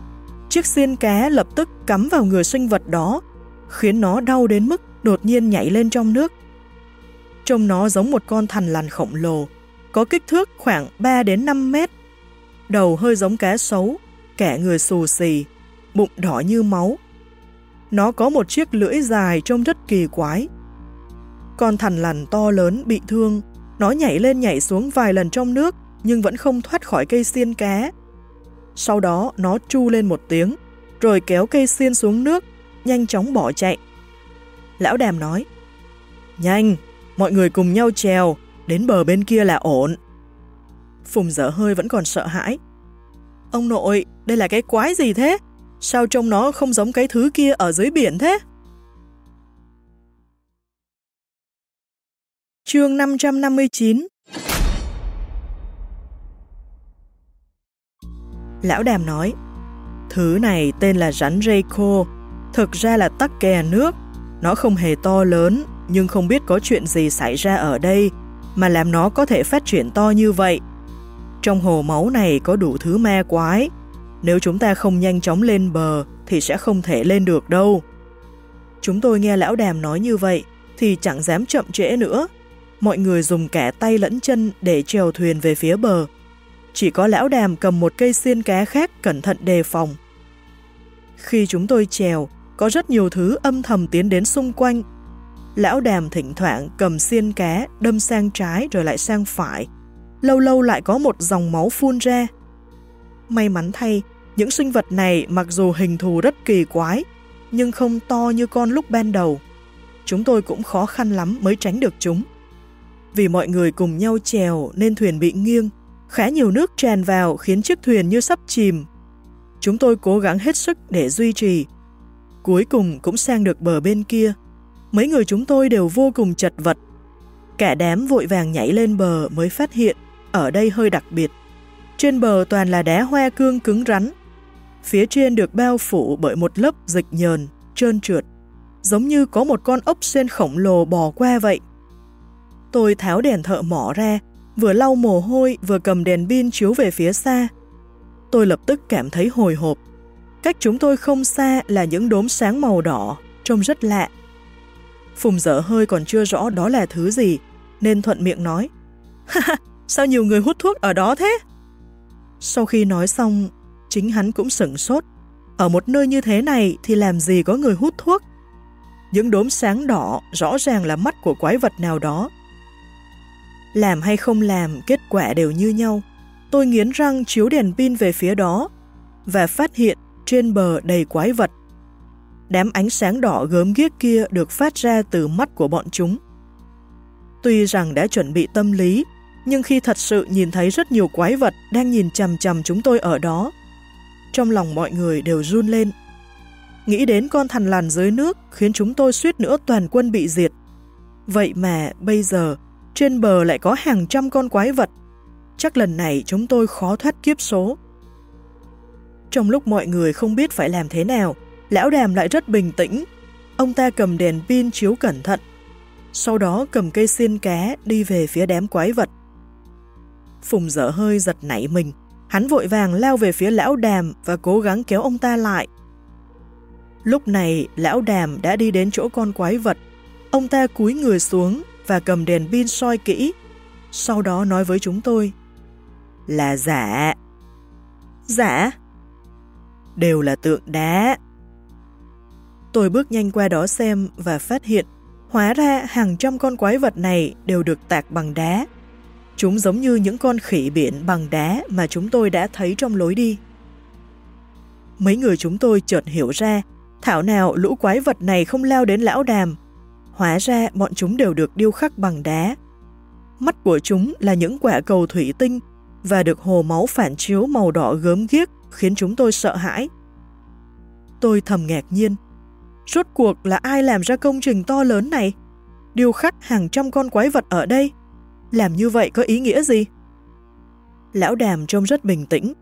[SPEAKER 1] Chiếc xiên cá lập tức cắm vào người sinh vật đó, khiến nó đau đến mức đột nhiên nhảy lên trong nước. Trông nó giống một con thằn lằn khổng lồ, có kích thước khoảng 3 đến 5 mét. Đầu hơi giống cá sấu, kẻ người xù xì, bụng đỏ như máu. Nó có một chiếc lưỡi dài trông rất kỳ quái. Con thằn lằn to lớn bị thương, nó nhảy lên nhảy xuống vài lần trong nước nhưng vẫn không thoát khỏi cây xiên cá. Sau đó nó chu lên một tiếng, rồi kéo cây xiên xuống nước, nhanh chóng bỏ chạy. Lão đàm nói, Nhanh, mọi người cùng nhau trèo, đến bờ bên kia là ổn. Phùng dở hơi vẫn còn sợ hãi. Ông nội, đây là cái quái gì thế? Sao trông nó không giống cái thứ kia ở dưới biển thế? Chương 559 Lão đàm nói, thứ này tên là rắn Reiko, thực ra là tắc kè nước. Nó không hề to lớn, nhưng không biết có chuyện gì xảy ra ở đây mà làm nó có thể phát triển to như vậy. Trong hồ máu này có đủ thứ ma quái, nếu chúng ta không nhanh chóng lên bờ thì sẽ không thể lên được đâu. Chúng tôi nghe lão đàm nói như vậy thì chẳng dám chậm trễ nữa. Mọi người dùng cả tay lẫn chân để trèo thuyền về phía bờ. Chỉ có lão đàm cầm một cây xiên cá khác cẩn thận đề phòng. Khi chúng tôi trèo, có rất nhiều thứ âm thầm tiến đến xung quanh Lão đàm thỉnh thoảng cầm xiên cá đâm sang trái rồi lại sang phải. Lâu lâu lại có một dòng máu phun ra. May mắn thay, những sinh vật này mặc dù hình thù rất kỳ quái, nhưng không to như con lúc ban đầu. Chúng tôi cũng khó khăn lắm mới tránh được chúng. Vì mọi người cùng nhau chèo nên thuyền bị nghiêng, khá nhiều nước tràn vào khiến chiếc thuyền như sắp chìm. Chúng tôi cố gắng hết sức để duy trì. Cuối cùng cũng sang được bờ bên kia, mấy người chúng tôi đều vô cùng chật vật. Cả đám vội vàng nhảy lên bờ mới phát hiện, ở đây hơi đặc biệt. Trên bờ toàn là đá hoa cương cứng rắn. Phía trên được bao phủ bởi một lớp dịch nhờn, trơn trượt, giống như có một con ốc sen khổng lồ bò qua vậy. Tôi tháo đèn thợ mỏ ra, vừa lau mồ hôi vừa cầm đèn pin chiếu về phía xa. Tôi lập tức cảm thấy hồi hộp. Cách chúng tôi không xa là những đốm sáng màu đỏ, trông rất lạ. Phùng dở hơi còn chưa rõ đó là thứ gì, nên thuận miệng nói. Ha sao nhiều người hút thuốc ở đó thế? Sau khi nói xong, chính hắn cũng sửng sốt. Ở một nơi như thế này thì làm gì có người hút thuốc? Những đốm sáng đỏ rõ ràng là mắt của quái vật nào đó. Làm hay không làm, kết quả đều như nhau. Tôi nghiến răng chiếu đèn pin về phía đó và phát hiện trên bờ đầy quái vật. Đám ánh sáng đỏ gớm ghiếc kia được phát ra từ mắt của bọn chúng. Tuy rằng đã chuẩn bị tâm lý, nhưng khi thật sự nhìn thấy rất nhiều quái vật đang nhìn chầm chầm chúng tôi ở đó, trong lòng mọi người đều run lên. Nghĩ đến con thằn lằn dưới nước khiến chúng tôi suýt nữa toàn quân bị diệt. Vậy mà bây giờ trên bờ lại có hàng trăm con quái vật. Chắc lần này chúng tôi khó thoát kiếp số. Trong lúc mọi người không biết phải làm thế nào, lão đàm lại rất bình tĩnh. Ông ta cầm đèn pin chiếu cẩn thận. Sau đó cầm cây xiên cá đi về phía đám quái vật. Phùng dở hơi giật nảy mình. Hắn vội vàng lao về phía lão đàm và cố gắng kéo ông ta lại. Lúc này, lão đàm đã đi đến chỗ con quái vật. Ông ta cúi người xuống và cầm đèn pin soi kỹ. Sau đó nói với chúng tôi. Là giả. Giả? Đều là tượng đá. Tôi bước nhanh qua đó xem và phát hiện hóa ra hàng trăm con quái vật này đều được tạc bằng đá. Chúng giống như những con khỉ biển bằng đá mà chúng tôi đã thấy trong lối đi. Mấy người chúng tôi chợt hiểu ra, thảo nào lũ quái vật này không lao đến lão đàm. Hóa ra bọn chúng đều được điêu khắc bằng đá. Mắt của chúng là những quả cầu thủy tinh và được hồ máu phản chiếu màu đỏ gớm ghiếc khiến chúng tôi sợ hãi. Tôi thầm ngạc nhiên. Rốt cuộc là ai làm ra công trình to lớn này? Điêu khắc hàng trăm con quái vật ở đây. Làm như vậy có ý nghĩa gì? Lão đàm trông rất bình tĩnh.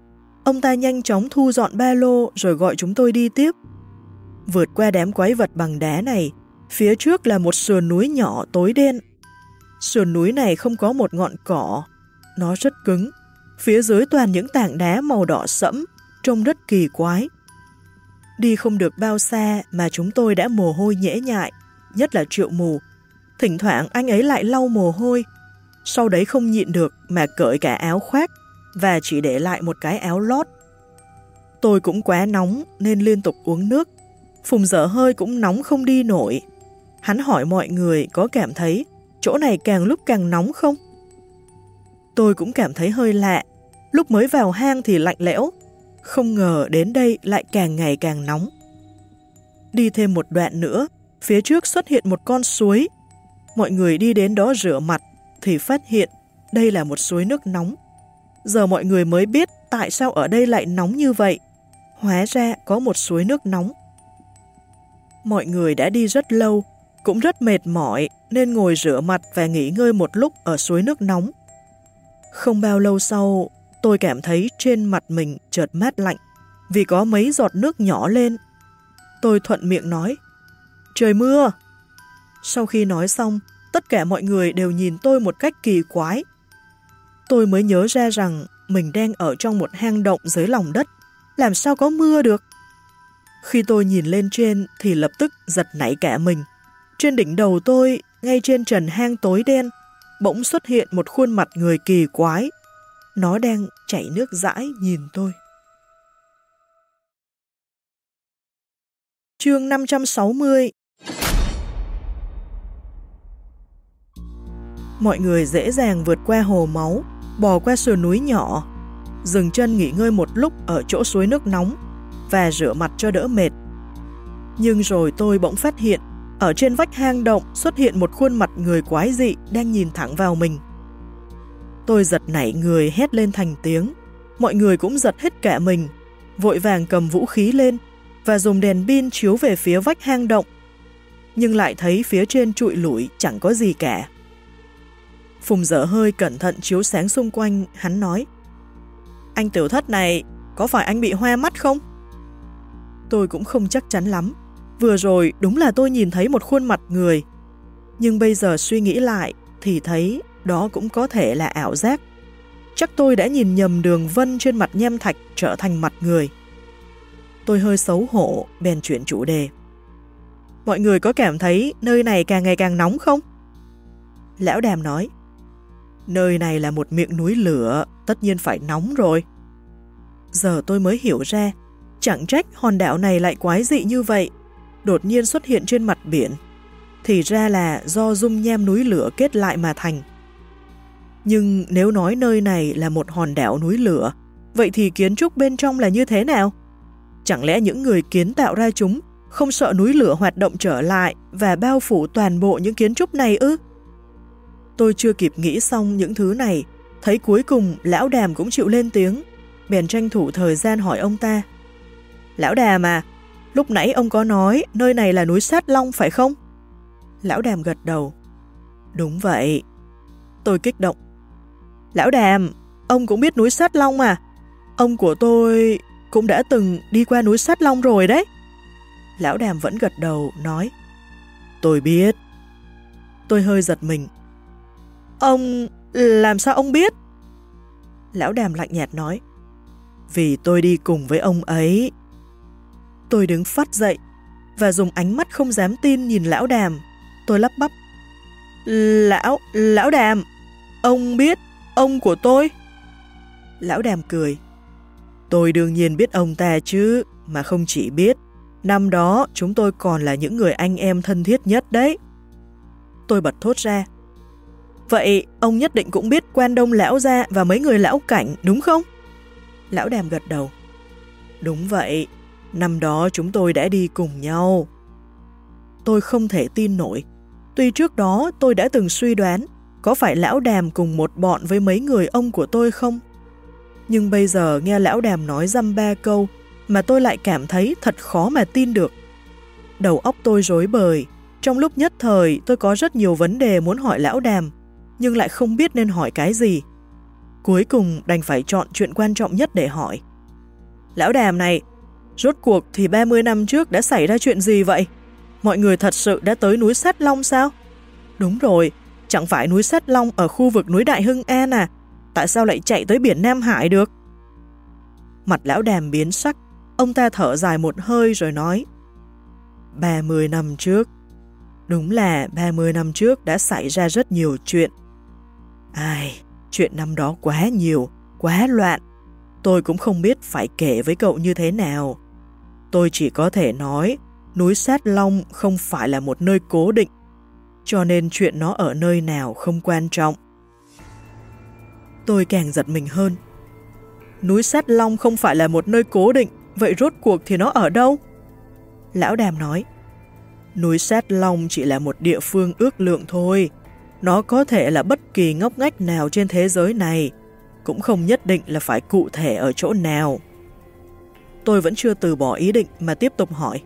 [SPEAKER 1] Ông ta nhanh chóng thu dọn ba lô rồi gọi chúng tôi đi tiếp. Vượt qua đám quái vật bằng đá này, phía trước là một sườn núi nhỏ tối đen. Sườn núi này không có một ngọn cỏ, nó rất cứng. Phía dưới toàn những tảng đá màu đỏ sẫm, trông rất kỳ quái. Đi không được bao xa mà chúng tôi đã mồ hôi nhễ nhại, nhất là triệu mù. Thỉnh thoảng anh ấy lại lau mồ hôi, sau đấy không nhịn được mà cởi cả áo khoác và chỉ để lại một cái áo lót. Tôi cũng quá nóng nên liên tục uống nước. Phùng dở hơi cũng nóng không đi nổi. Hắn hỏi mọi người có cảm thấy chỗ này càng lúc càng nóng không? Tôi cũng cảm thấy hơi lạ. Lúc mới vào hang thì lạnh lẽo. Không ngờ đến đây lại càng ngày càng nóng. Đi thêm một đoạn nữa, phía trước xuất hiện một con suối. Mọi người đi đến đó rửa mặt thì phát hiện đây là một suối nước nóng. Giờ mọi người mới biết tại sao ở đây lại nóng như vậy. Hóa ra có một suối nước nóng. Mọi người đã đi rất lâu, cũng rất mệt mỏi nên ngồi rửa mặt và nghỉ ngơi một lúc ở suối nước nóng. Không bao lâu sau, tôi cảm thấy trên mặt mình chợt mát lạnh vì có mấy giọt nước nhỏ lên. Tôi thuận miệng nói, trời mưa. Sau khi nói xong, tất cả mọi người đều nhìn tôi một cách kỳ quái. Tôi mới nhớ ra rằng mình đang ở trong một hang động dưới lòng đất, làm sao có mưa được. Khi tôi nhìn lên trên thì lập tức giật nảy cả mình. Trên đỉnh đầu tôi, ngay trên trần hang tối đen, bỗng xuất hiện một khuôn mặt người kỳ quái. Nó đang chảy nước dãi nhìn tôi. Chương 560 Mọi người dễ dàng vượt qua hồ máu, bò qua sườn núi nhỏ, dừng chân nghỉ ngơi một lúc ở chỗ suối nước nóng và rửa mặt cho đỡ mệt. Nhưng rồi tôi bỗng phát hiện, ở trên vách hang động xuất hiện một khuôn mặt người quái dị đang nhìn thẳng vào mình. Tôi giật nảy người hét lên thành tiếng, mọi người cũng giật hết cả mình, vội vàng cầm vũ khí lên và dùng đèn pin chiếu về phía vách hang động. Nhưng lại thấy phía trên trụi lủi chẳng có gì cả. Phùng dở hơi cẩn thận chiếu sáng xung quanh, hắn nói Anh tiểu thất này, có phải anh bị hoa mắt không? Tôi cũng không chắc chắn lắm. Vừa rồi đúng là tôi nhìn thấy một khuôn mặt người. Nhưng bây giờ suy nghĩ lại thì thấy đó cũng có thể là ảo giác. Chắc tôi đã nhìn nhầm đường vân trên mặt nhem thạch trở thành mặt người. Tôi hơi xấu hổ, bèn chuyển chủ đề. Mọi người có cảm thấy nơi này càng ngày càng nóng không? Lão đàm nói, nơi này là một miệng núi lửa, tất nhiên phải nóng rồi. Giờ tôi mới hiểu ra, chẳng trách hòn đảo này lại quái dị như vậy, đột nhiên xuất hiện trên mặt biển. Thì ra là do dung nham núi lửa kết lại mà thành. Nhưng nếu nói nơi này là một hòn đảo núi lửa, vậy thì kiến trúc bên trong là như thế nào? Chẳng lẽ những người kiến tạo ra chúng không sợ núi lửa hoạt động trở lại và bao phủ toàn bộ những kiến trúc này ư? Tôi chưa kịp nghĩ xong những thứ này, thấy cuối cùng lão đàm cũng chịu lên tiếng, bèn tranh thủ thời gian hỏi ông ta. Lão đàm à, lúc nãy ông có nói nơi này là núi Sát Long phải không? Lão đàm gật đầu. Đúng vậy. Tôi kích động. Lão đàm, ông cũng biết núi Sát Long à? Ông của tôi cũng đã từng đi qua núi Sát Long rồi đấy. Lão đàm vẫn gật đầu, nói. Tôi biết. Tôi hơi giật mình. Ông... làm sao ông biết? Lão đàm lạnh nhạt nói. Vì tôi đi cùng với ông ấy. Tôi đứng phát dậy và dùng ánh mắt không dám tin nhìn lão đàm. Tôi lắp bắp. Lão... lão đàm, ông biết ông của tôi? Lão đàm cười. Tôi đương nhiên biết ông ta chứ, mà không chỉ biết. Năm đó chúng tôi còn là những người anh em thân thiết nhất đấy. Tôi bật thốt ra. Vậy ông nhất định cũng biết quan đông lão gia và mấy người lão cảnh đúng không? Lão đàm gật đầu. Đúng vậy, năm đó chúng tôi đã đi cùng nhau. Tôi không thể tin nổi. Tuy trước đó tôi đã từng suy đoán có phải lão đàm cùng một bọn với mấy người ông của tôi không? Nhưng bây giờ nghe lão đàm nói dăm ba câu mà tôi lại cảm thấy thật khó mà tin được. Đầu óc tôi rối bời, trong lúc nhất thời tôi có rất nhiều vấn đề muốn hỏi lão đàm, nhưng lại không biết nên hỏi cái gì. Cuối cùng đành phải chọn chuyện quan trọng nhất để hỏi. Lão đàm này, rốt cuộc thì 30 năm trước đã xảy ra chuyện gì vậy? Mọi người thật sự đã tới núi Sát Long sao? Đúng rồi, chẳng phải núi Sát Long ở khu vực núi Đại Hưng An à? Tại sao lại chạy tới biển Nam Hải được? Mặt lão đàm biến sắc, ông ta thở dài một hơi rồi nói 30 năm trước Đúng là 30 năm trước đã xảy ra rất nhiều chuyện. Ai, chuyện năm đó quá nhiều, quá loạn. Tôi cũng không biết phải kể với cậu như thế nào. Tôi chỉ có thể nói núi Sát Long không phải là một nơi cố định, cho nên chuyện nó ở nơi nào không quan trọng. Tôi càng giật mình hơn. Núi Sát Long không phải là một nơi cố định, vậy rốt cuộc thì nó ở đâu? Lão Đàm nói, núi Sát Long chỉ là một địa phương ước lượng thôi. Nó có thể là bất kỳ ngóc ngách nào trên thế giới này, cũng không nhất định là phải cụ thể ở chỗ nào. Tôi vẫn chưa từ bỏ ý định mà tiếp tục hỏi.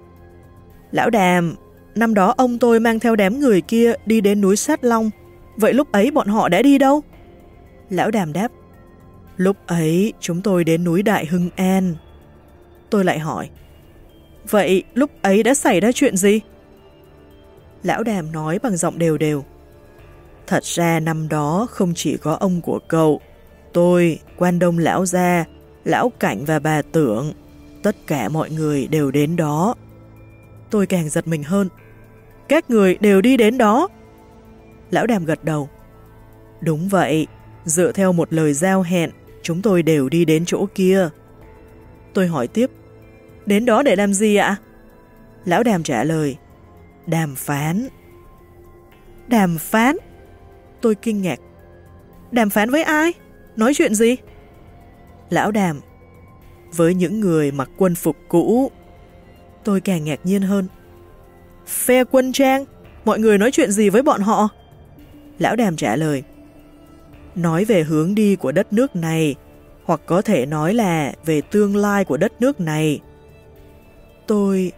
[SPEAKER 1] Lão Đàm, năm đó ông tôi mang theo đám người kia đi đến núi Sát Long, vậy lúc ấy bọn họ đã đi đâu? Lão Đàm đáp, lúc ấy chúng tôi đến núi Đại Hưng An. Tôi lại hỏi, vậy lúc ấy đã xảy ra chuyện gì? Lão Đàm nói bằng giọng đều đều. Thật ra năm đó không chỉ có ông của cậu, tôi, quan đông lão gia, lão cảnh và bà tưởng, tất cả mọi người đều đến đó. Tôi càng giật mình hơn. Các người đều đi đến đó. Lão đàm gật đầu. Đúng vậy, dựa theo một lời giao hẹn, chúng tôi đều đi đến chỗ kia. Tôi hỏi tiếp, đến đó để làm gì ạ? Lão đàm trả lời, đàm phán. Đàm phán? Tôi kinh ngạc. Đàm phán với ai? Nói chuyện gì? Lão đàm. Với những người mặc quân phục cũ. Tôi càng ngạc nhiên hơn. Phe quân trang, mọi người nói chuyện gì với bọn họ? Lão đàm trả lời. Nói về hướng đi của đất nước này, hoặc có thể nói là về tương lai của đất nước này. Tôi...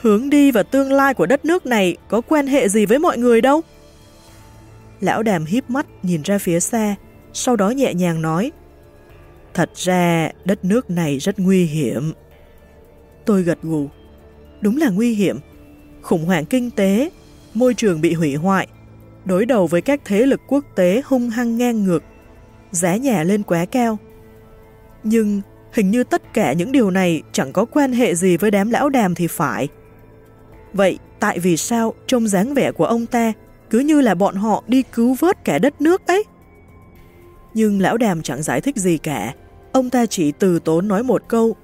[SPEAKER 1] Hướng đi và tương lai của đất nước này có quan hệ gì với mọi người đâu? Lão đàm híp mắt nhìn ra phía xa, sau đó nhẹ nhàng nói Thật ra đất nước này rất nguy hiểm. Tôi gật gù. Đúng là nguy hiểm. Khủng hoảng kinh tế, môi trường bị hủy hoại, đối đầu với các thế lực quốc tế hung hăng ngang ngược, giá nhà lên quá cao. Nhưng Hình như tất cả những điều này chẳng có quan hệ gì với đám lão đàm thì phải. Vậy tại vì sao trông dáng vẻ của ông ta cứ như là bọn họ đi cứu vớt cả đất nước ấy? Nhưng lão đàm chẳng giải thích gì cả. Ông ta chỉ từ tốn nói một câu.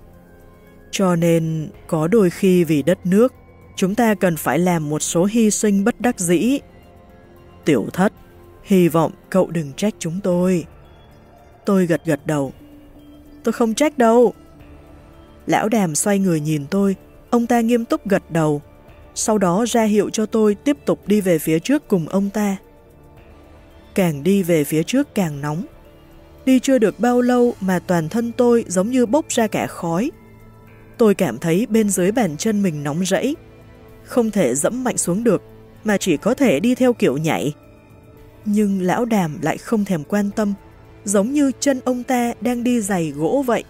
[SPEAKER 1] Cho nên có đôi khi vì đất nước, chúng ta cần phải làm một số hy sinh bất đắc dĩ. Tiểu thất, hy vọng cậu đừng trách chúng tôi. Tôi gật gật đầu. Tôi không trách đâu. Lão đàm xoay người nhìn tôi, ông ta nghiêm túc gật đầu, sau đó ra hiệu cho tôi tiếp tục đi về phía trước cùng ông ta. Càng đi về phía trước càng nóng. Đi chưa được bao lâu mà toàn thân tôi giống như bốc ra cả khói. Tôi cảm thấy bên dưới bàn chân mình nóng rẫy, không thể dẫm mạnh xuống được, mà chỉ có thể đi theo kiểu nhảy. Nhưng lão đàm lại không thèm quan tâm, giống như chân ông ta đang đi giày gỗ vậy.